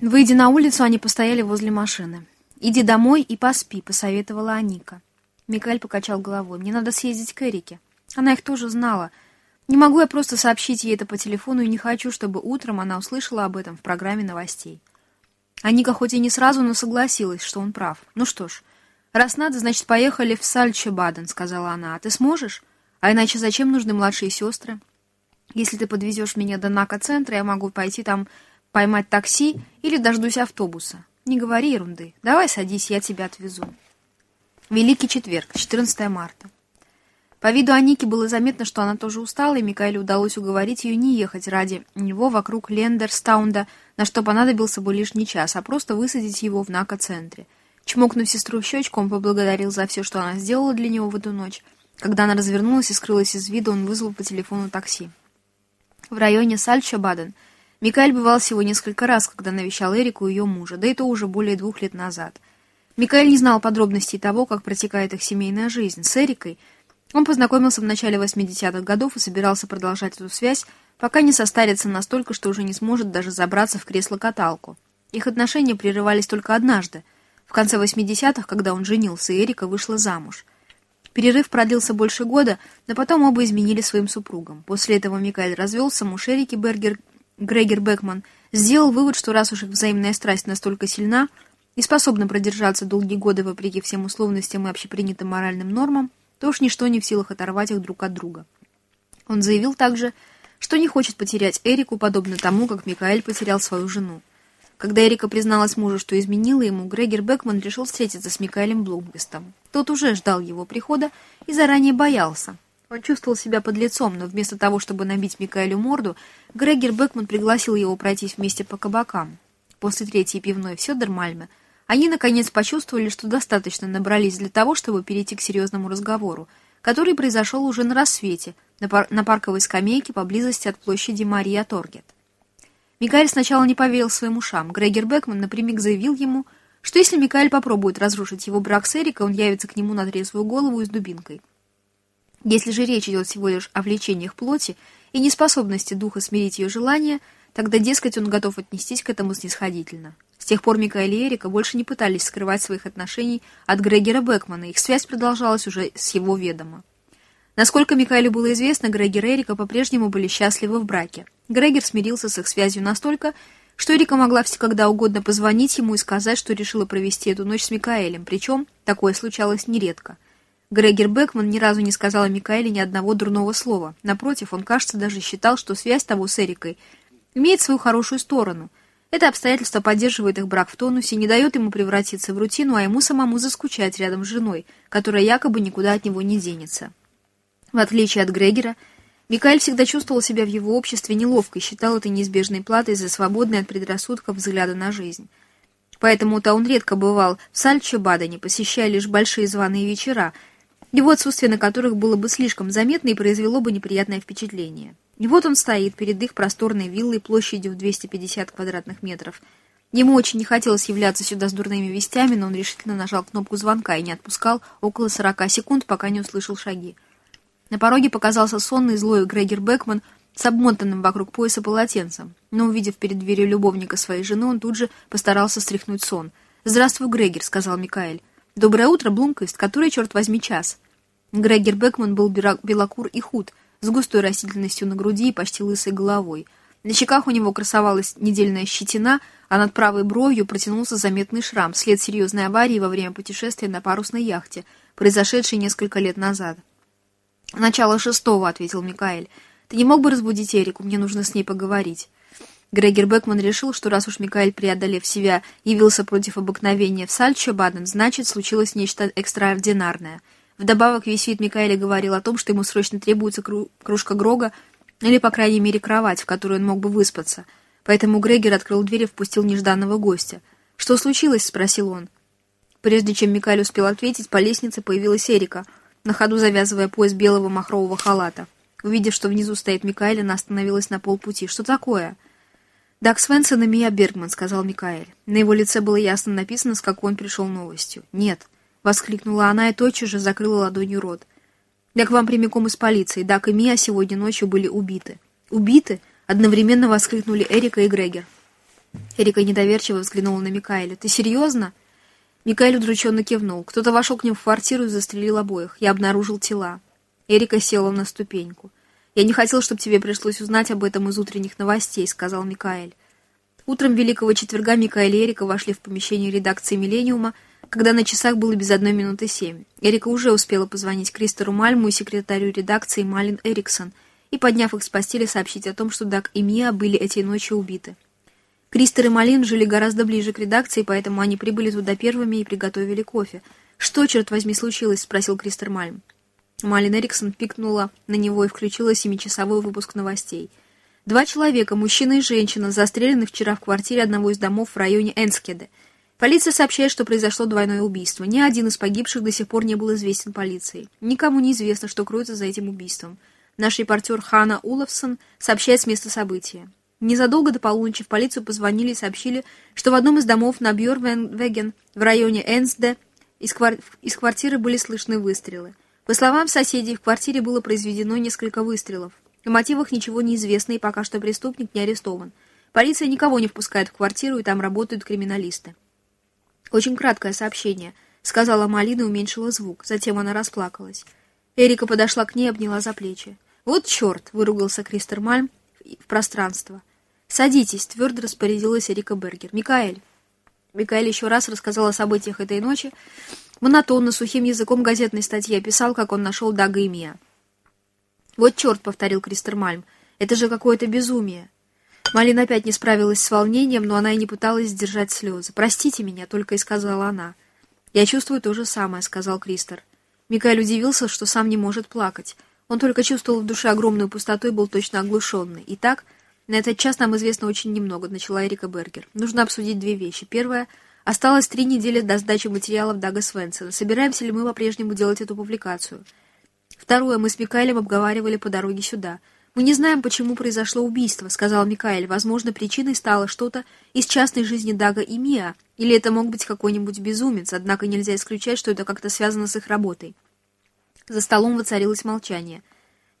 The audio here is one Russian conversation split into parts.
Выйдя на улицу, они постояли возле машины. «Иди домой и поспи», — посоветовала Аника. Микаэль покачал головой. «Мне надо съездить к Эрике. Она их тоже знала. Не могу я просто сообщить ей это по телефону и не хочу, чтобы утром она услышала об этом в программе новостей». Аника хоть и не сразу, но согласилась, что он прав. «Ну что ж, раз надо, значит, поехали в Сальче-Баден», — сказала она. «А ты сможешь? А иначе зачем нужны младшие сестры? Если ты подвезешь меня до Нака-центра, я могу пойти там поймать такси или дождусь автобуса. Не говори ерунды. Давай садись, я тебя отвезу. Великий четверг, 14 марта. По виду Аники было заметно, что она тоже устала, и Микаэлю удалось уговорить ее не ехать ради него вокруг Лендерстаунда, на что понадобился бы лишний час, а просто высадить его в Нака-центре. Чмокнув сестру в щечку, он поблагодарил за все, что она сделала для него в эту ночь. Когда она развернулась и скрылась из вида, он вызвал по телефону такси. В районе Сальча-Баден – Микаэль бывал всего несколько раз, когда навещал Эрику и ее мужа, да и то уже более двух лет назад. Микаэль не знал подробностей того, как протекает их семейная жизнь. С Эрикой он познакомился в начале 80-х годов и собирался продолжать эту связь, пока не состарится настолько, что уже не сможет даже забраться в кресло-каталку. Их отношения прерывались только однажды, в конце 80-х, когда он женился, и Эрика вышла замуж. Перерыв продлился больше года, но потом оба изменили своим супругам. После этого Микаэль развелся, муж Эрики Бергер Грегер Бекман сделал вывод, что раз уж их взаимная страсть настолько сильна и способна продержаться долгие годы вопреки всем условностям и общепринятым моральным нормам, то уж ничто не в силах оторвать их друг от друга. Он заявил также, что не хочет потерять Эрику, подобно тому, как Микаэль потерял свою жену. Когда Эрика призналась мужу, что изменила ему, Грегер Бекман решил встретиться с Микаэлем Блумквистом. Тот уже ждал его прихода и заранее боялся, он чувствовал себя под лицом, но вместо того, чтобы набить Микаэлю морду, Грегер Бекман пригласил его пройтись вместе по кабакам. После третьей пивной в Сёдермальме они, наконец, почувствовали, что достаточно набрались для того, чтобы перейти к серьезному разговору, который произошел уже на рассвете, на, пар на парковой скамейке поблизости от площади Мария Торгет. Микаэль сначала не поверил своим ушам. Грегер Бекман напрямик заявил ему, что если Микаэль попробует разрушить его брак с Эрикой, он явится к нему на трезвую голову и с дубинкой. Если же речь идет всего лишь о влечениях плоти и неспособности духа смирить ее желания, тогда, дескать, он готов отнестись к этому снисходительно. С тех пор Микаэль и Эрика больше не пытались скрывать своих отношений от Грегера Бекмана, их связь продолжалась уже с его ведома. Насколько Микаэлю было известно, Грегер и Эрика по-прежнему были счастливы в браке. Грегер смирился с их связью настолько, что Эрика могла когда угодно позвонить ему и сказать, что решила провести эту ночь с Микаэлем, причем такое случалось нередко – Грегер Бекман ни разу не сказал о Микаэле ни одного дурного слова. Напротив, он, кажется, даже считал, что связь того с Эрикой имеет свою хорошую сторону. Это обстоятельство поддерживает их брак в тонусе, не дает ему превратиться в рутину, а ему самому заскучать рядом с женой, которая якобы никуда от него не денется. В отличие от Грегера, Микаэль всегда чувствовал себя в его обществе неловко и считал это неизбежной платой за свободный от предрассудков взгляда на жизнь. Поэтому-то он редко бывал в Сальче-Бадене, посещая лишь большие званые вечера – его отсутствие на которых было бы слишком заметно и произвело бы неприятное впечатление. И вот он стоит перед их просторной виллой площадью в 250 квадратных метров. Ему очень не хотелось являться сюда с дурными вестями, но он решительно нажал кнопку звонка и не отпускал около 40 секунд, пока не услышал шаги. На пороге показался сонный злой Грегер Бекман с обмотанным вокруг пояса полотенцем, но, увидев перед дверью любовника своей жены, он тут же постарался стряхнуть сон. «Здравствуй, Грегер», — сказал Микаэль. «Доброе утро, Блумквист. Который, черт возьми, час?» Грегер Бекман был белокур и худ, с густой растительностью на груди и почти лысой головой. На щеках у него красовалась недельная щетина, а над правой бровью протянулся заметный шрам, след серьезной аварии во время путешествия на парусной яхте, произошедшей несколько лет назад. «Начало шестого», — ответил Микаэль. «Ты не мог бы разбудить Эрику? Мне нужно с ней поговорить». Грегер Бекман решил, что раз уж Микаэль, преодолев себя, явился против обыкновения в Сальчо-Баден, значит, случилось нечто экстраординарное. Вдобавок, весь вид Микаэля говорил о том, что ему срочно требуется кру кружка Грога или, по крайней мере, кровать, в которой он мог бы выспаться. Поэтому Грегер открыл дверь и впустил нежданного гостя. «Что случилось?» — спросил он. Прежде чем Микаэль успел ответить, по лестнице появилась Эрика, на ходу завязывая пояс белого махрового халата. Увидев, что внизу стоит Микаэль, она остановилась на полпути. «Что такое?» «Даг Свенсон и Мия Бергман», — сказал Микаэль. На его лице было ясно написано, с какой он пришел новостью. «Нет», — воскликнула она и тотчас же закрыла ладонью рот. «Я к вам прямиком из полиции. Дак и Мия сегодня ночью были убиты». «Убиты?» — одновременно воскликнули Эрика и Грегер. Эрика недоверчиво взглянула на Микаэля. «Ты серьезно?» Микаэль удрученно кивнул. Кто-то вошел к ним в квартиру и застрелил обоих. Я обнаружил тела. Эрика села на ступеньку. «Я не хотел, чтобы тебе пришлось узнать об этом из утренних новостей», — сказал Микаэль. Утром Великого Четверга Микаэль и Эрика вошли в помещение редакции «Миллениума», когда на часах было без одной минуты семь. Эрика уже успела позвонить Кристору Мальму и секретарю редакции Малин Эриксон и, подняв их с постели, сообщить о том, что Даг и Мия были этой ночью убиты. Кристер и Малин жили гораздо ближе к редакции, поэтому они прибыли туда первыми и приготовили кофе. «Что, черт возьми, случилось?» — спросил Кристер Мальм. Малин Эриксон пикнула на него и включила семичасовой выпуск новостей. Два человека, мужчина и женщина, застрелены вчера в квартире одного из домов в районе Энскеде. Полиция сообщает, что произошло двойное убийство. Ни один из погибших до сих пор не был известен полиции. Никому не известно, что кроется за этим убийством. Наш репортер Хана Уловсон сообщает с места события. Незадолго до полуночи в полицию позвонили и сообщили, что в одном из домов на Бьорвеген в районе Энсде из, квар... из квартиры были слышны выстрелы. По словам соседей, в квартире было произведено несколько выстрелов. О мотивах ничего не известно, и пока что преступник не арестован. Полиция никого не впускает в квартиру, и там работают криминалисты. «Очень краткое сообщение», — сказала Малина и уменьшила звук. Затем она расплакалась. Эрика подошла к ней и обняла за плечи. «Вот черт!» — выругался Кристер Мальм в пространство. «Садитесь», — твердо распорядилась Эрика Бергер. «Микаэль». Микаэль еще раз рассказал о событиях этой ночи, Монотонно, сухим языком газетной статьи описал, как он нашел Дага и Мия. «Вот черт», — повторил Кристер Мальм, — «это же какое-то безумие». Малин опять не справилась с волнением, но она и не пыталась сдержать слезы. «Простите меня», — только и сказала она. «Я чувствую то же самое», — сказал Кристер. Микаэль удивился, что сам не может плакать. Он только чувствовал в душе огромную пустоту и был точно оглушенный. Итак, на этот час нам известно очень немного, начала Эрика Бергер. Нужно обсудить две вещи. Первое — Осталось три недели до сдачи материалов Дага Свенсона. Собираемся ли мы по-прежнему делать эту публикацию? Второе, мы с Микаэлем обговаривали по дороге сюда. Мы не знаем, почему произошло убийство, сказал Микаэль. Возможно, причиной стало что-то из частной жизни Дага и Миа, или это мог быть какой-нибудь безумец, однако нельзя исключать, что это как-то связано с их работой. За столом воцарилось молчание.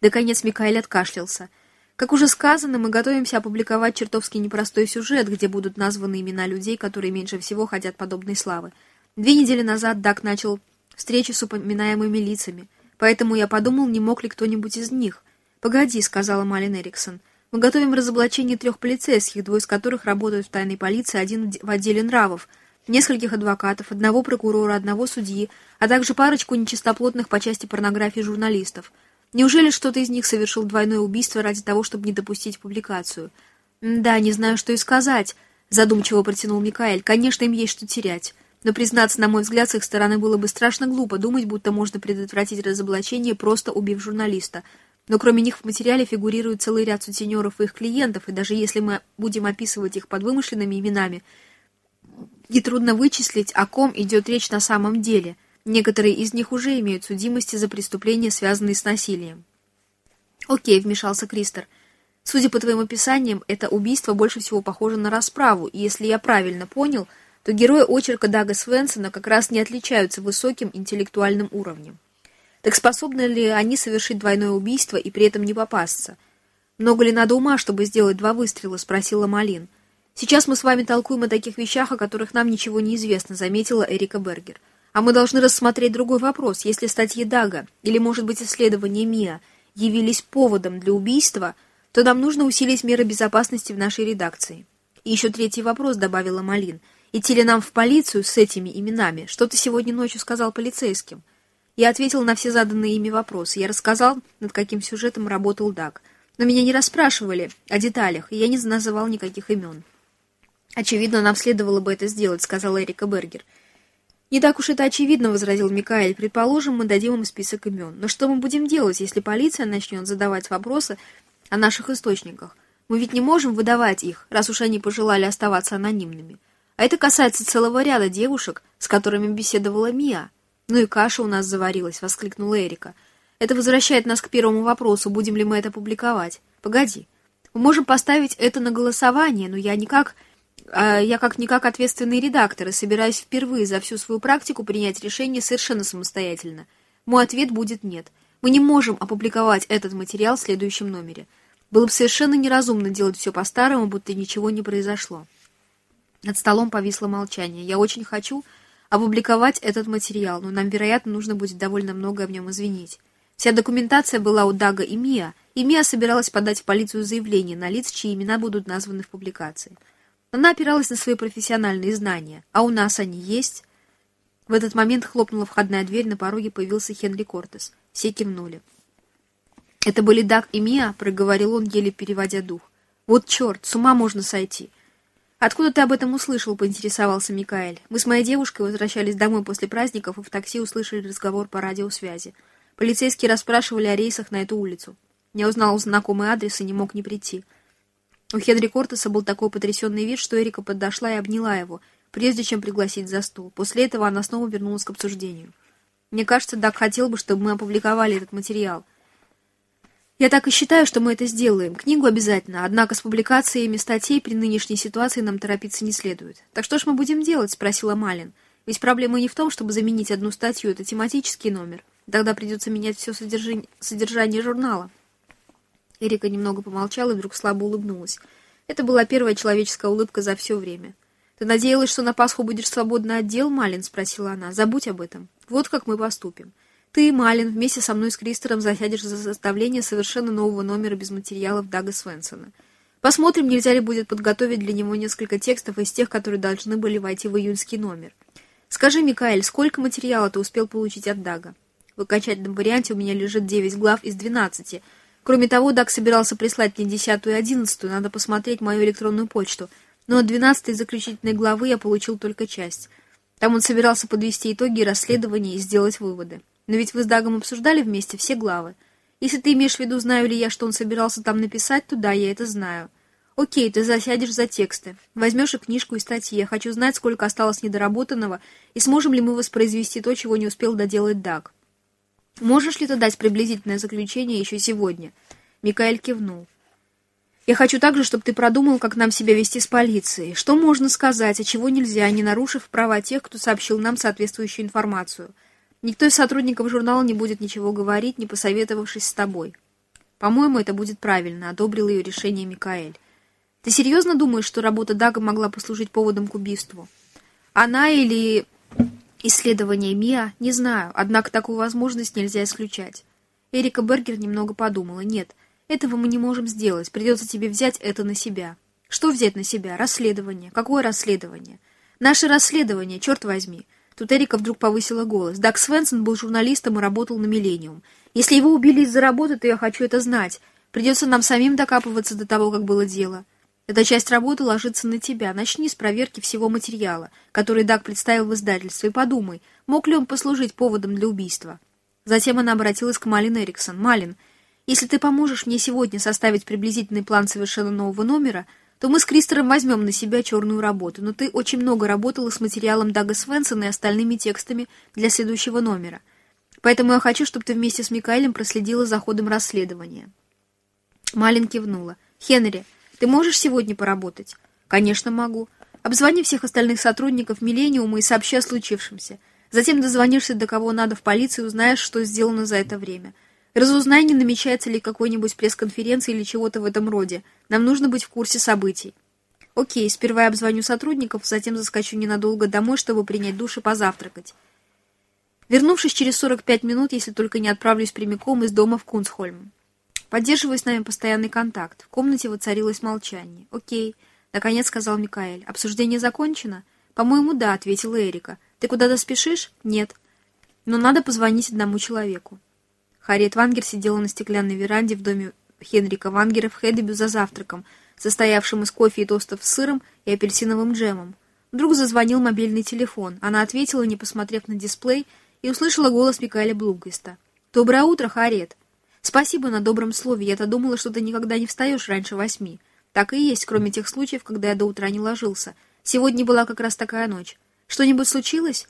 Наконец Микаэль откашлялся. Как уже сказано, мы готовимся опубликовать чертовски непростой сюжет, где будут названы имена людей, которые меньше всего хотят подобной славы. Две недели назад Дак начал встречи с упоминаемыми лицами, поэтому я подумал, не мог ли кто-нибудь из них. «Погоди», — сказала Малин Эриксон. «Мы готовим разоблачение трех полицейских, двое из которых работают в тайной полиции, один в отделе нравов, нескольких адвокатов, одного прокурора, одного судьи, а также парочку нечистоплотных по части порнографии журналистов». Неужели что-то из них совершил двойное убийство ради того, чтобы не допустить публикацию? «Да, не знаю, что и сказать», — задумчиво протянул Микаэль. «Конечно, им есть что терять. Но, признаться, на мой взгляд, с их стороны было бы страшно глупо думать, будто можно предотвратить разоблачение, просто убив журналиста. Но кроме них в материале фигурирует целый ряд сутенеров и их клиентов, и даже если мы будем описывать их под вымышленными именами, нетрудно вычислить, о ком идет речь на самом деле». Некоторые из них уже имеют судимости за преступления, связанные с насилием. «Окей», — вмешался Кристер. «Судя по твоим описаниям, это убийство больше всего похоже на расправу, и если я правильно понял, то герои очерка Дага Свенсона как раз не отличаются высоким интеллектуальным уровнем. Так способны ли они совершить двойное убийство и при этом не попасться? Много ли надо ума, чтобы сделать два выстрела?» — спросила Малин. «Сейчас мы с вами толкуем о таких вещах, о которых нам ничего не известно», — заметила Эрика Бергер. А мы должны рассмотреть другой вопрос. Если статьи Дага или, может быть, исследования МИА явились поводом для убийства, то нам нужно усилить меры безопасности в нашей редакции. И еще третий вопрос, добавила Малин. Идти ли нам в полицию с этими именами? Что ты сегодня ночью сказал полицейским? Я ответил на все заданные ими вопросы. Я рассказал, над каким сюжетом работал Даг. Но меня не расспрашивали о деталях, и я не называл никаких имен. «Очевидно, нам следовало бы это сделать», — сказала Эрика Бергер. «Не так уж это очевидно», — возразил Микаэль. «Предположим, мы дадим им список имен. Но что мы будем делать, если полиция начнет задавать вопросы о наших источниках? Мы ведь не можем выдавать их, раз уж они пожелали оставаться анонимными. А это касается целого ряда девушек, с которыми беседовала Мия. Ну и каша у нас заварилась», — воскликнула Эрика. «Это возвращает нас к первому вопросу, будем ли мы это публиковать. Погоди. Мы можем поставить это на голосование, но я никак а я как-никак ответственный редактор и собираюсь впервые за всю свою практику принять решение совершенно самостоятельно. Мой ответ будет нет. Мы не можем опубликовать этот материал в следующем номере. Было бы совершенно неразумно делать все по-старому, будто ничего не произошло. Над столом повисло молчание. «Я очень хочу опубликовать этот материал, но нам, вероятно, нужно будет довольно многое в нем извинить. Вся документация была у Дага и Мия, и Мия собиралась подать в полицию заявление на лиц, чьи имена будут названы в публикации. Она опиралась на свои профессиональные знания. А у нас они есть?» В этот момент хлопнула входная дверь, на пороге появился Хенри Кортес. Все кивнули. «Это были Даг и Мия», — проговорил он, еле переводя дух. «Вот черт, с ума можно сойти!» «Откуда ты об этом услышал?» — поинтересовался Микаэль. «Мы с моей девушкой возвращались домой после праздников и в такси услышали разговор по радиосвязи. Полицейские расспрашивали о рейсах на эту улицу. Я узнал знакомый адрес и не мог не прийти». У Хенри Кортеса был такой потрясенный вид, что Эрика подошла и обняла его, прежде чем пригласить за стол. После этого она снова вернулась к обсуждению. «Мне кажется, Даг хотел бы, чтобы мы опубликовали этот материал». Я так и считаю, что мы это сделаем. Книгу обязательно, однако с публикациями статей при нынешней ситуации нам торопиться не следует. Так что ж мы будем делать? Спросила Малин. Ведь проблема не в том, чтобы заменить одну статью, это тематический номер. Тогда придется менять все содержание, содержание журнала. Эрика немного помолчала и вдруг слабо улыбнулась. Это была первая человеческая улыбка за все время. «Ты надеялась, что на Пасху будешь свободна от дел, Малин?» — спросила она. «Забудь об этом. Вот как мы поступим. Ты, Малин, вместе со мной с Кристером засядешь за составление совершенно нового номера без материалов Дага Свенсона. Посмотрим, нельзя ли будет подготовить для него несколько текстов из тех, которые должны были войти в июньский номер. Скажи, Микаэль, сколько материала ты успел получить от Дага? В окончательном варианте у меня лежит 9 глав из 12. Кроме того, Даг собирался прислать мне десятую и одиннадцатую, надо посмотреть мою электронную почту. Но от двенадцатой заключительной главы я получил только часть. Там он собирался подвести итоги расследования и сделать выводы. Но ведь вы с Дагом обсуждали вместе все главы. Если ты имеешь в виду, знаю ли я, что он собирался там написать, то да, я это знаю. Окей, ты засядешь за тексты. Возьмешь и книжку, и статьи. Я хочу знать, сколько осталось недоработанного, и сможем ли мы воспроизвести то, чего не успел доделать Даг. Можешь ли ты дать приблизительное заключение еще сегодня? Микаэль кивнул. Я хочу также, чтобы ты продумал, как нам себя вести с полицией. Что можно сказать, а чего нельзя, не нарушив права тех, кто сообщил нам соответствующую информацию. Никто из сотрудников журнала не будет ничего говорить, не посоветовавшись с тобой. По-моему, это будет правильно, одобрил ее решение Микаэль. Ты серьезно думаешь, что работа Дага могла послужить поводом к убийству? Она или исследование Миа, не знаю, однако такую возможность нельзя исключать. Эрика Бергер немного подумала. Нет, этого мы не можем сделать, придется тебе взять это на себя. Что взять на себя? Расследование. Какое расследование? Наше расследование, черт возьми. Тут Эрика вдруг повысила голос. Даг Свенсон был журналистом и работал на «Миллениум». Если его убили из-за работы, то я хочу это знать. Придется нам самим докапываться до того, как было дело. Эта часть работы ложится на тебя. Начни с проверки всего материала, который Даг представил в издательстве, и подумай, мог ли он послужить поводом для убийства. Затем она обратилась к Малин Эриксон. «Малин, если ты поможешь мне сегодня составить приблизительный план совершенно нового номера, то мы с Кристером возьмем на себя черную работу, но ты очень много работала с материалом Дага Свенсона и остальными текстами для следующего номера. Поэтому я хочу, чтобы ты вместе с Микаэлем проследила за ходом расследования». Малин кивнула. «Хенри, ты можешь сегодня поработать?» «Конечно, могу. Обзвони всех остальных сотрудников Миллениума и сообщи о случившемся. Затем дозвонишься до кого надо в полицию и узнаешь, что сделано за это время. Разузнай, не намечается ли какой-нибудь пресс-конференции или чего-то в этом роде. Нам нужно быть в курсе событий. Окей, сперва я обзвоню сотрудников, затем заскочу ненадолго домой, чтобы принять душ и позавтракать. Вернувшись через 45 минут, если только не отправлюсь прямиком из дома в Кунсхольм. Поддерживая с нами постоянный контакт. В комнате воцарилось молчание. «Окей», — наконец сказал Микаэль. «Обсуждение закончено?» «По-моему, да», — ответила Эрика. «Ты куда-то спешишь?» «Нет». «Но надо позвонить одному человеку». Харриет Вангер сидела на стеклянной веранде в доме Хенрика Вангера в Хедебю за завтраком, состоявшим из кофе и тостов с сыром и апельсиновым джемом. Вдруг зазвонил мобильный телефон. Она ответила, не посмотрев на дисплей, и услышала голос Микаэля Блумквиста. «Доброе утро, Харриет!» «Спасибо на добром слове. Я-то думала, что ты никогда не встаешь раньше восьми. Так и есть, кроме тех случаев, когда я до утра не ложился. Сегодня была как раз такая ночь. Что-нибудь случилось?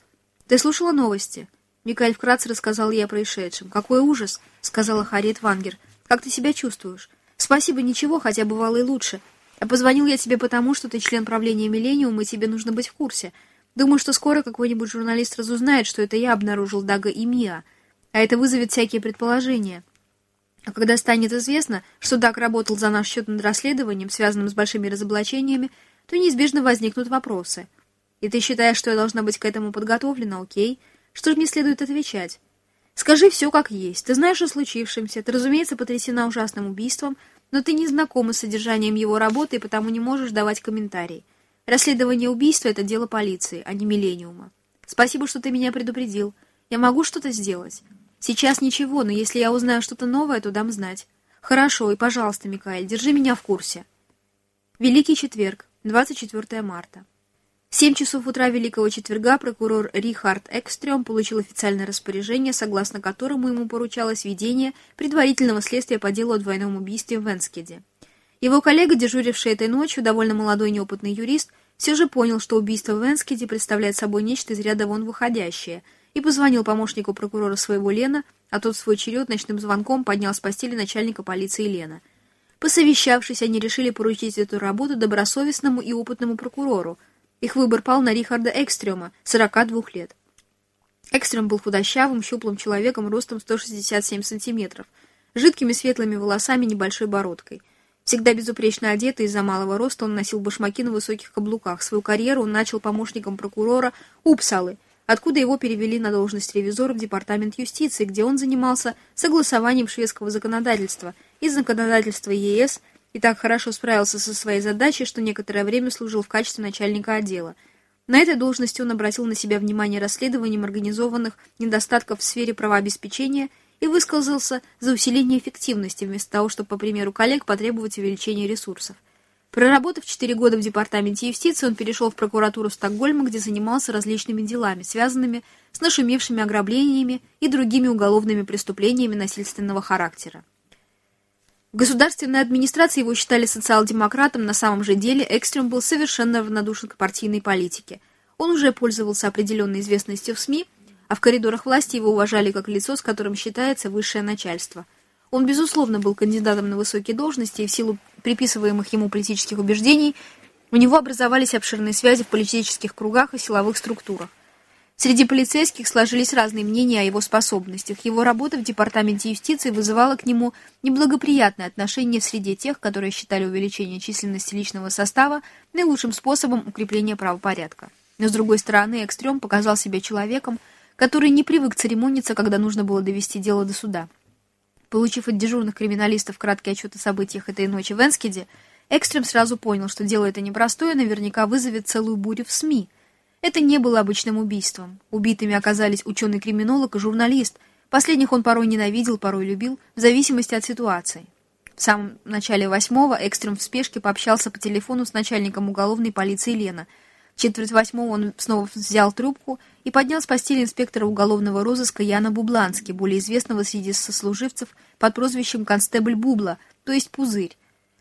Ты слушала новости?» Микаэль вкратце рассказал ей о происшедшем. «Какой ужас!» — сказала Харриет Вангер. «Как ты себя чувствуешь?» «Спасибо, ничего, хотя бывало и лучше. А позвонил я тебе потому, что ты член правления Миллениума, и тебе нужно быть в курсе. Думаю, что скоро какой-нибудь журналист разузнает, что это я обнаружил Дага и Миа. А это вызовет всякие предположения. А когда станет известно, что Даг работал за наш счет над расследованием, связанным с большими разоблачениями, то неизбежно возникнут вопросы. И ты считаешь, что я должна быть к этому подготовлена, окей? Что же мне следует отвечать? Скажи все как есть. Ты знаешь о случившемся, ты, разумеется, потрясена ужасным убийством, но ты не знакома с содержанием его работы и потому не можешь давать комментарий. Расследование убийства — это дело полиции, а не миллениума. Спасибо, что ты меня предупредил. Я могу что-то сделать. Сейчас ничего, но если я узнаю что-то новое, то дам знать. Хорошо, и, пожалуйста, Микаэль, держи меня в курсе. Великий четверг, 24 марта. В 7 часов утра Великого четверга прокурор Рихард Экстрем получил официальное распоряжение, согласно которому ему поручалось ведение предварительного следствия по делу о двойном убийстве в Венскеде. Его коллега, дежуривший этой ночью, довольно молодой неопытный юрист, все же понял, что убийство в Венскеде представляет собой нечто из ряда вон выходящее, и позвонил помощнику прокурора своего Лена, а тот в свой черед ночным звонком поднял с постели начальника полиции Лена. Посовещавшись, они решили поручить эту работу добросовестному и опытному прокурору, их выбор пал на Рихарда Экстрема, 42 лет. Экстрем был худощавым, щуплым человеком ростом 167 сантиметров, жидкими светлыми волосами небольшой бородкой. Всегда безупречно одетый из-за малого роста, он носил башмаки на высоких каблуках. Свою карьеру он начал помощником прокурора Упсалы, откуда его перевели на должность ревизора в Департамент юстиции, где он занимался согласованием шведского законодательства и законодательства ЕС и так хорошо справился со своей задачей, что некоторое время служил в качестве начальника отдела. На этой должности он обратил на себя внимание расследованием организованных недостатков в сфере правообеспечения и высказался за усиление эффективности, вместо того, чтобы, по примеру коллег, потребовать увеличения ресурсов. Проработав 4 года в Департаменте юстиции, он перешел в прокуратуру Стокгольма, где занимался различными делами, связанными с нашумевшими ограблениями и другими уголовными преступлениями насильственного характера. В государственной администрации его считали социал-демократом, на самом же деле Экстрем был совершенно равнодушен к партийной политике. Он уже пользовался определенной известностью в СМИ, а в коридорах власти его уважали как лицо, с которым считается высшее начальство. Он, безусловно, был кандидатом на высокие должности, и в силу приписываемых ему политических убеждений у него образовались обширные связи в политических кругах и силовых структурах. Среди полицейских сложились разные мнения о его способностях. Его работа в департаменте юстиции вызывала к нему неблагоприятное отношение в среде тех, которые считали увеличение численности личного состава наилучшим способом укрепления правопорядка. Но, с другой стороны, Экстрем показал себя человеком, который не привык церемониться, когда нужно было довести дело до суда. Получив от дежурных криминалистов краткий отчет о событиях этой ночи в Энскеде, Экстрем сразу понял, что дело это непростое, наверняка вызовет целую бурю в СМИ – это не было обычным убийством. Убитыми оказались ученый-криминолог и журналист. Последних он порой ненавидел, порой любил, в зависимости от ситуации. В самом начале восьмого Экстрем в спешке пообщался по телефону с начальником уголовной полиции Лена. Четверть восьмого он снова взял трубку и поднял с постели инспектора уголовного розыска Яна Бублански, более известного среди сослуживцев под прозвищем «Констебль Бубла», то есть «Пузырь».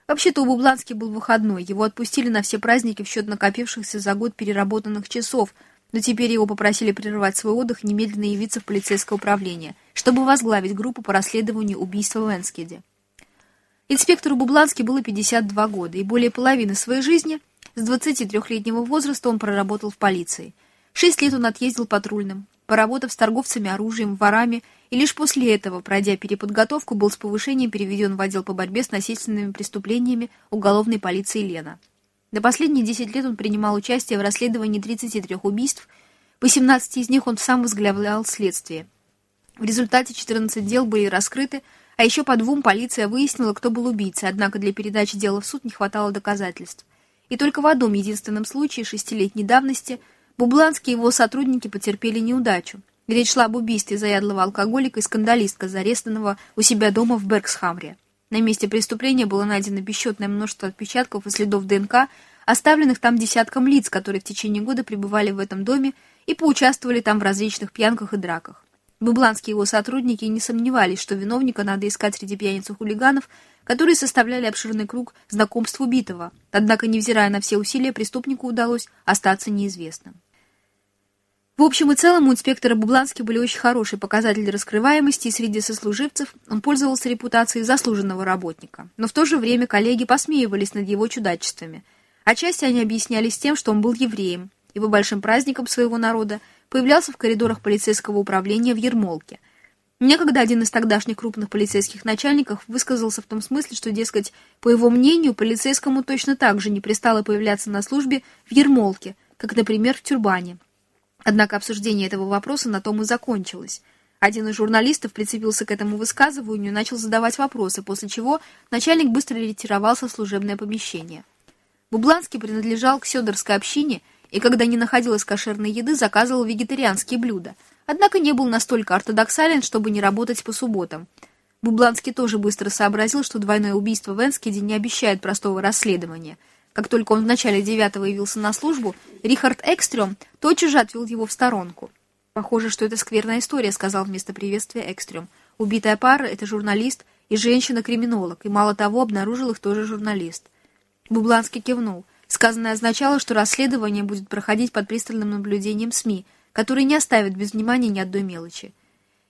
Вообще-то у Бублански был выходной, его отпустили на все праздники в счет накопившихся за год переработанных часов, но теперь его попросили прервать свой отдых и немедленно явиться в полицейское управление, чтобы возглавить группу по расследованию убийства в Энскеде. Инспектору Бублански было 52 года, и более половины своей жизни с 23-летнего возраста он проработал в полиции. Шесть лет он отъездил патрульным, поработав с торговцами оружием, ворами, и лишь после этого, пройдя переподготовку, был с повышением переведен в отдел по борьбе с насильственными преступлениями уголовной полиции Лена. На последние 10 лет он принимал участие в расследовании 33 убийств, по 17 из них он сам возглавлял следствие. В результате 14 дел были раскрыты, а еще по двум полиция выяснила, кто был убийцей, однако для передачи дела в суд не хватало доказательств. И только в одном единственном случае шестилетней давности – Бубланский и его сотрудники потерпели неудачу. Речь шла об убийстве заядлого алкоголика и скандалистка, зарезанного у себя дома в Бергсхамре. На месте преступления было найдено бесчетное множество отпечатков и следов ДНК, оставленных там десятком лиц, которые в течение года пребывали в этом доме и поучаствовали там в различных пьянках и драках. Бубланские его сотрудники не сомневались, что виновника надо искать среди пьяниц и хулиганов, которые составляли обширный круг знакомств убитого, однако, невзирая на все усилия, преступнику удалось остаться неизвестным. В общем и целом у инспектора Бублански были очень хорошие показатели раскрываемости, и среди сослуживцев он пользовался репутацией заслуженного работника. Но в то же время коллеги посмеивались над его чудачествами. Отчасти они объяснялись тем, что он был евреем, и по большим праздникам своего народа появлялся в коридорах полицейского управления в Ермолке. Некогда один из тогдашних крупных полицейских начальников высказался в том смысле, что, дескать, по его мнению, полицейскому точно так же не пристало появляться на службе в ермолке, как, например, в тюрбане. Однако обсуждение этого вопроса на том и закончилось. Один из журналистов прицепился к этому высказыванию и начал задавать вопросы, после чего начальник быстро ретировался в служебное помещение. Бубланский принадлежал к Сёдорской общине и, когда не находилось кошерной еды, заказывал вегетарианские блюда – однако не был настолько ортодоксален, чтобы не работать по субботам. Бубланский тоже быстро сообразил, что двойное убийство в Энскеде не обещает простого расследования. Как только он в начале девятого явился на службу, Рихард Экстрем тотчас же отвел его в сторонку. «Похоже, что это скверная история», — сказал вместо приветствия Экстрем. «Убитая пара — это журналист и женщина-криминолог, и мало того, обнаружил их тоже журналист». Бубланский кивнул. Сказанное означало, что расследование будет проходить под пристальным наблюдением СМИ — которые не оставят без внимания ни одной мелочи.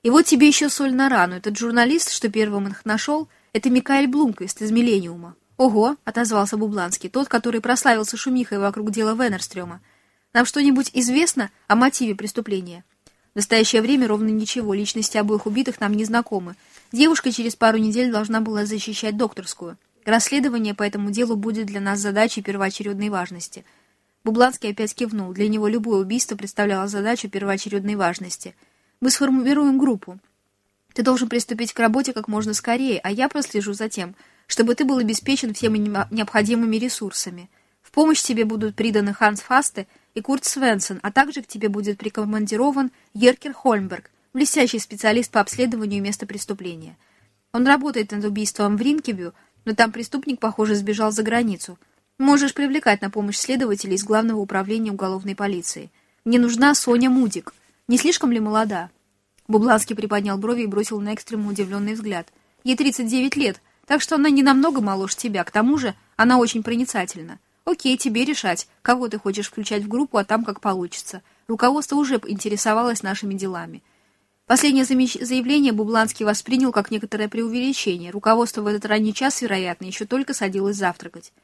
И вот тебе еще соль на рану. Этот журналист, что первым их нашел, это Микаэль Блумквист из «Миллениума». «Ого», — отозвался Бубланский, тот, который прославился шумихой вокруг дела Венерстрёма. «Нам что-нибудь известно о мотиве преступления?» В настоящее время ровно ничего, личности обоих убитых нам не знакомы. Девушка через пару недель должна была защищать докторскую. Расследование по этому делу будет для нас задачей первоочередной важности — Бубланский опять кивнул. Для него любое убийство представляло задачу первоочередной важности. «Мы сформируем группу. Ты должен приступить к работе как можно скорее, а я прослежу за тем, чтобы ты был обеспечен всеми необходимыми ресурсами. В помощь тебе будут приданы Ханс Фасте и Курт Свенсен, а также к тебе будет прикомандирован Еркер Хольмберг, блестящий специалист по обследованию места преступления. Он работает над убийством в Ринкебю, но там преступник, похоже, сбежал за границу. Можешь привлекать на помощь следователей из Главного управления уголовной полиции. Мне нужна Соня Мудик. Не слишком ли молода?» Бубланский приподнял брови и бросил на экстрему удивленный взгляд. «Ей 39 лет, так что она не намного моложе тебя. К тому же она очень проницательна. Окей, тебе решать, кого ты хочешь включать в группу, а там как получится. Руководство уже интересовалось нашими делами». Последнее заявление Бубланский воспринял как некоторое преувеличение. Руководство в этот ранний час, вероятно, еще только садилось завтракать.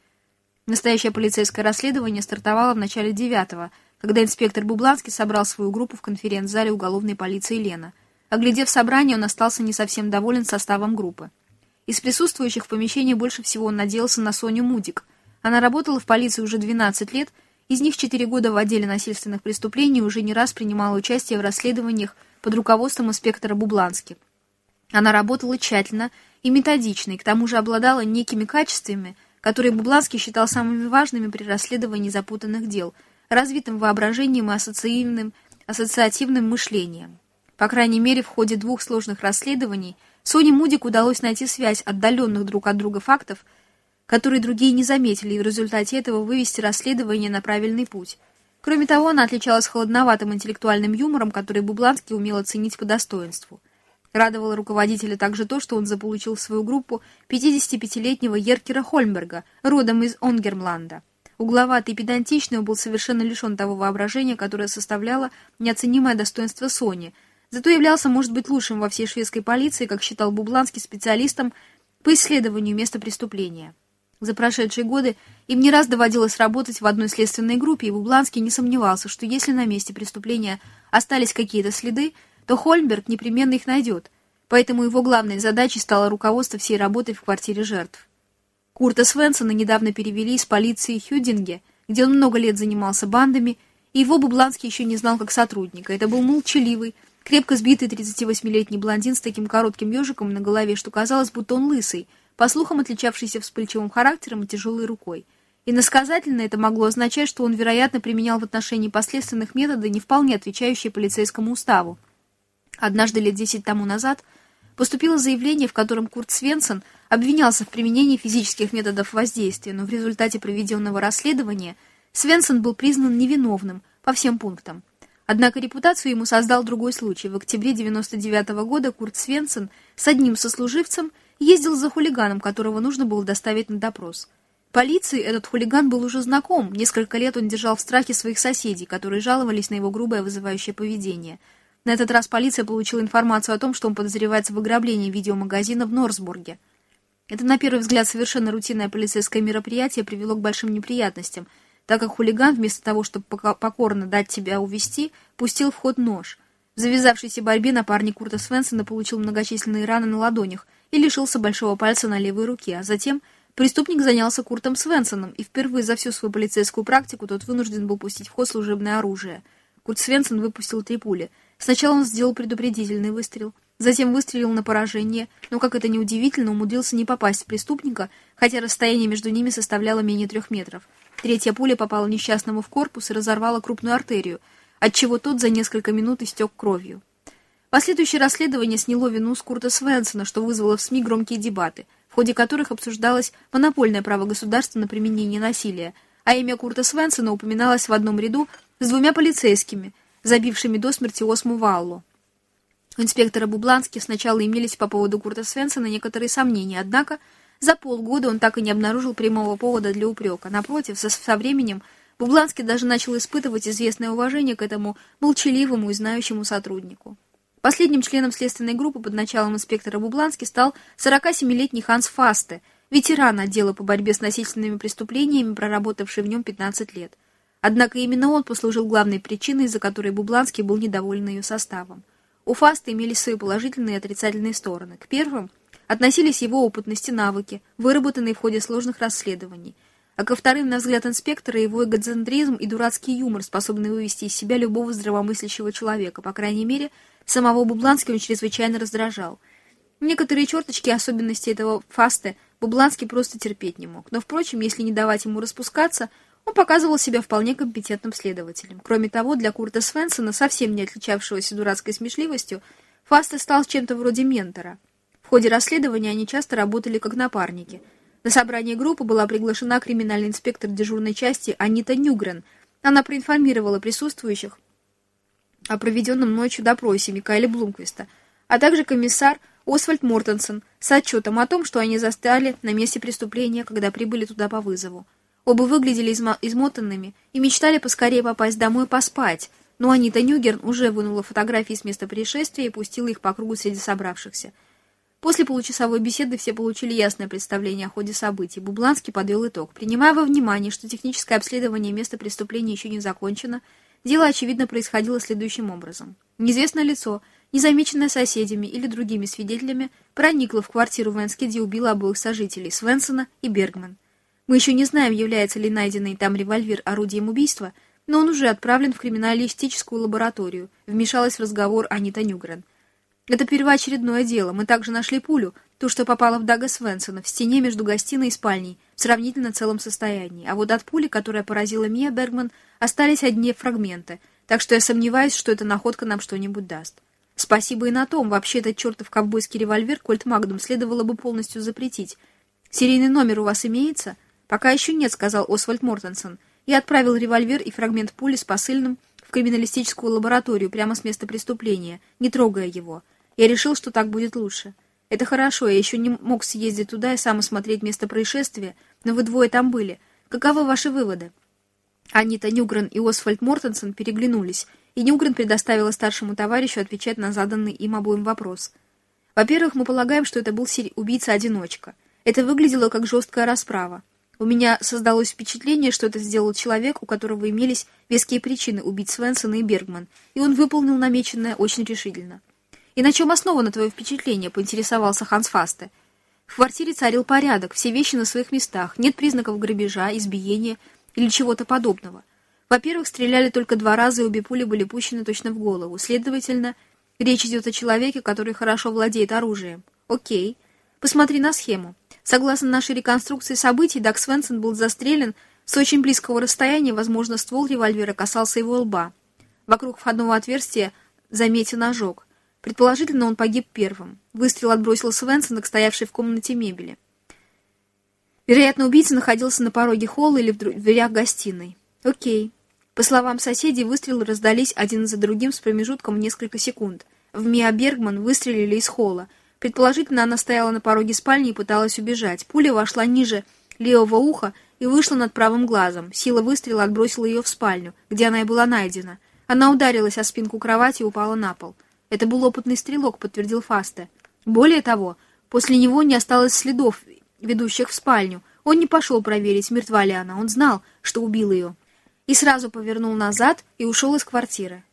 Настоящее полицейское расследование стартовало в начале девятого, когда инспектор Бубланский собрал свою группу в конференц-зале уголовной полиции Лена. Оглядев собрание, он остался не совсем доволен составом группы. Из присутствующих в помещении больше всего он надеялся на Соню Мудик. Она работала в полиции уже 12 лет, из них 4 года в отделе насильственных преступлений уже не раз принимала участие в расследованиях под руководством инспектора Бублански. Она работала тщательно и методично, и к тому же обладала некими качествами, которые Бубланский считал самыми важными при расследовании запутанных дел, развитым воображением и ассоциативным, ассоциативным мышлением. По крайней мере, в ходе двух сложных расследований Соне Мудик удалось найти связь отдаленных друг от друга фактов, которые другие не заметили, и в результате этого вывести расследование на правильный путь. Кроме того, она отличалась холодноватым интеллектуальным юмором, который Бубланский умел оценить по достоинству. Радовало руководителя также то, что он заполучил в свою группу 55-летнего Еркера Хольмберга, родом из Онгермланда. Угловатый и педантичный он был совершенно лишен того воображения, которое составляло неоценимое достоинство Сони, зато являлся, может быть, лучшим во всей шведской полиции, как считал Бубланский, специалистом по исследованию места преступления. За прошедшие годы им не раз доводилось работать в одной следственной группе, и Бубланский не сомневался, что если на месте преступления остались какие-то следы, то Хольмберг непременно их найдет, поэтому его главной задачей стало руководство всей работой в квартире жертв. Курта Свенсона недавно перевели из полиции Хюдинге, где он много лет занимался бандами, и его Бубланский еще не знал как сотрудника. Это был молчаливый, крепко сбитый 38-летний блондин с таким коротким ежиком на голове, что казалось, будто он лысый, по слухам отличавшийся вспыльчивым характером и тяжелой рукой. Иносказательно это могло означать, что он, вероятно, применял в отношении последственных методы, не вполне отвечающие полицейскому уставу. Однажды лет десять тому назад поступило заявление, в котором Курт Свенсон обвинялся в применении физических методов воздействия, но в результате проведенного расследования Свенсон был признан невиновным по всем пунктам. Однако репутацию ему создал другой случай. В октябре 99 -го года Курт Свенсон с одним сослуживцем ездил за хулиганом, которого нужно было доставить на допрос. Полиции этот хулиган был уже знаком. Несколько лет он держал в страхе своих соседей, которые жаловались на его грубое вызывающее поведение – на этот раз полиция получила информацию о том, что он подозревается в ограблении видеомагазина в Норсбурге. Это, на первый взгляд, совершенно рутинное полицейское мероприятие привело к большим неприятностям, так как хулиган, вместо того, чтобы покорно дать тебя увести, пустил в ход нож. В завязавшейся борьбе напарник Курта Свенсона получил многочисленные раны на ладонях и лишился большого пальца на левой руке, а затем преступник занялся Куртом Свенсоном, и впервые за всю свою полицейскую практику тот вынужден был пустить в ход служебное оружие. Курт Свенсон выпустил три пули. Сначала он сделал предупредительный выстрел, затем выстрелил на поражение, но, как это неудивительно, умудрился не попасть в преступника, хотя расстояние между ними составляло менее трех метров. Третья пуля попала несчастному в корпус и разорвала крупную артерию, отчего тот за несколько минут истек кровью. Последующее расследование сняло вину с Курта Свенсона, что вызвало в СМИ громкие дебаты, в ходе которых обсуждалось монопольное право государства на применение насилия, а имя Курта Свенсона упоминалось в одном ряду с двумя полицейскими, забившими до смерти Осму Валлу. У инспектора Бублански сначала имелись по поводу Курта Свенсона некоторые сомнения, однако за полгода он так и не обнаружил прямого повода для упрека. Напротив, со, со временем Бубланский даже начал испытывать известное уважение к этому молчаливому и знающему сотруднику. Последним членом следственной группы под началом инспектора Бублански стал 47-летний Ханс Фасте, ветеран отдела по борьбе с насильственными преступлениями, проработавший в нем 15 лет. Однако именно он послужил главной причиной, из-за которой Бубланский был недоволен ее составом. У Фаста имелись свои положительные и отрицательные стороны. К первым относились его опытность и навыки, выработанные в ходе сложных расследований, а ко вторым, на взгляд инспектора, его эгоцентризм и дурацкий юмор, способный вывести из себя любого здравомыслящего человека, по крайней мере, Самого Бублански он чрезвычайно раздражал. Некоторые черточки особенности этого фаста Бубланский просто терпеть не мог. Но, впрочем, если не давать ему распускаться, он показывал себя вполне компетентным следователем. Кроме того, для Курта Свенсона, совсем не отличавшегося дурацкой смешливостью, Фаста стал чем-то вроде ментора. В ходе расследования они часто работали как напарники. На собрании группы была приглашена криминальный инспектор дежурной части Анита Нюгрен. Она проинформировала присутствующих о проведенном ночью допросе Микаэля Блумквиста, а также комиссар Освальд Мортенсен с отчетом о том, что они застали на месте преступления, когда прибыли туда по вызову. Оба выглядели измо измотанными и мечтали поскорее попасть домой поспать, но Анита Нюгерн уже вынула фотографии с места происшествия и пустила их по кругу среди собравшихся. После получасовой беседы все получили ясное представление о ходе событий. Бубланский подвел итог. Принимая во внимание, что техническое обследование места преступления еще не закончено, Дело, очевидно, происходило следующим образом. Неизвестное лицо, незамеченное соседями или другими свидетелями, проникло в квартиру Венски, где убило обоих сожителей, Свенсона и Бергман. Мы еще не знаем, является ли найденный там револьвер орудием убийства, но он уже отправлен в криминалистическую лабораторию, вмешалась в разговор Анита Нюгрен. Это первоочередное дело. Мы также нашли пулю, ту, что попала в Дага Свенсона, в стене между гостиной и спальней, в сравнительно целом состоянии. А вот от пули, которая поразила Мия Бергман, остались одни фрагменты, так что я сомневаюсь, что эта находка нам что-нибудь даст. Спасибо и на том, вообще этот чертов ковбойский револьвер Кольт Магдум следовало бы полностью запретить. Серийный номер у вас имеется? Пока еще нет, сказал Освальд Мортенсон. Я отправил револьвер и фрагмент пули с посыльным в криминалистическую лабораторию прямо с места преступления, не трогая его. Я решил, что так будет лучше. Это хорошо, я еще не мог съездить туда и сам осмотреть место происшествия, но вы двое там были. Каковы ваши выводы? Анита Нюгрен и Освальд Мортенсон переглянулись, и Нюгрен предоставила старшему товарищу отвечать на заданный им обоим вопрос. Во-первых, мы полагаем, что это был убийца-одиночка. Это выглядело как жесткая расправа. У меня создалось впечатление, что это сделал человек, у которого имелись веские причины убить Свенсона и Бергман, и он выполнил намеченное очень решительно. «И на чем основано твое впечатление?» — поинтересовался Ханс Фасте. В квартире царил порядок, все вещи на своих местах, нет признаков грабежа, избиения или чего-то подобного. Во-первых, стреляли только два раза, и обе пули были пущены точно в голову. Следовательно, речь идет о человеке, который хорошо владеет оружием. Окей. Посмотри на схему. Согласно нашей реконструкции событий, Даг Свенсон был застрелен с очень близкого расстояния, возможно, ствол револьвера касался его лба. Вокруг входного отверстия заметен ожог. Предположительно, он погиб первым. Выстрел отбросил Свенсона к стоявшей в комнате мебели. Вероятно, убийца находился на пороге холла или в дверях гостиной. Окей. По словам соседей, выстрелы раздались один за другим с промежутком в несколько секунд. В Миа Бергман выстрелили из холла. Предположительно, она стояла на пороге спальни и пыталась убежать. Пуля вошла ниже левого уха и вышла над правым глазом. Сила выстрела отбросила ее в спальню, где она и была найдена. Она ударилась о спинку кровати и упала на пол. Это был опытный стрелок, подтвердил Фасте. Более того, после него не осталось следов, ведущих в спальню. Он не пошел проверить, мертва ли она. Он знал, что убил ее. И сразу повернул назад и ушел из квартиры.